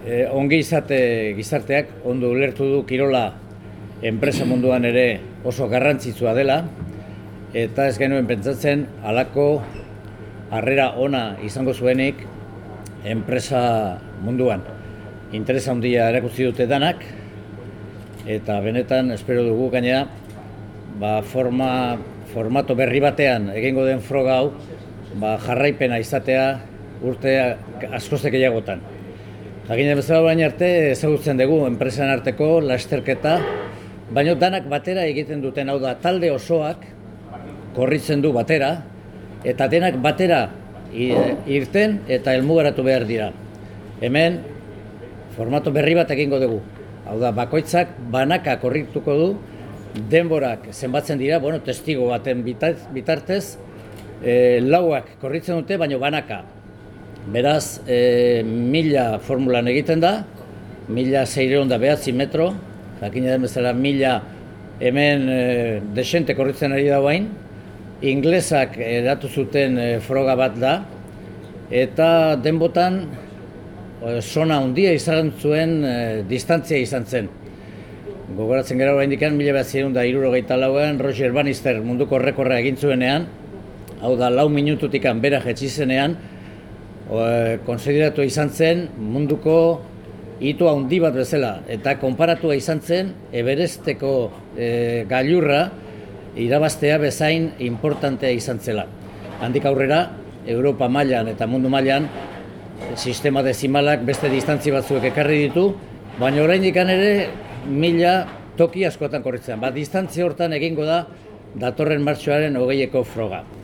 E, ongi izate gizarteak ondo ulertu du kirola enpresa munduan ere oso garrantzitsua dela eta ez genuen pentsatzen halako harrera ona izango zuenik enpresa munduan. Interesa handia erakutsi dute danak eta benetan espero dugu gainera ba, forma, formato berri batean egingo den froga hau ba, jarraipena izatea urte askozek gehiagotan. Jakina bezala baina arte ezagutzen dugu enpresan arteko lasterketa, baina danak batera egiten duten hau da talde osoak korritzen du batera, eta denak batera irten eta helmugaratu behar dira. Hemen formato berri bat egingo dugu. Hau da, bakoitzak banaka korrituko du, denborak zenbatzen dira, bueno, testigo baten bitartez, e, lauak korritzen dute, baina banaka. Beraz, e, mila formulan egiten da, mila zeireon da behatzi metro, jakina den bezala mila hemen e, desente korritzen ari da bain, inglesak edatu zuten e, froga bat da, eta denbotan e, sona handia izan zuen e, distantzia izan zen. Gogoratzen gara hori indikan, mila bat ziren da irurogeita lauan, Roger Bannister munduko rekorra egin zuenean, hau da lau minututik bera jetxizenean, konsideratu izan zen munduko hitu handi bat bezala eta konparatua izan zen Everesteko e, gailurra irabaztea bezain importantea izan zela. Handik aurrera, Europa mailan eta mundu mailan sistema dezimalak beste distantzi batzuek ekarri ditu, baina oraindik ere mila toki askotan korritzen. Ba, distantzi hortan egingo da datorren martxoaren hogeieko froga.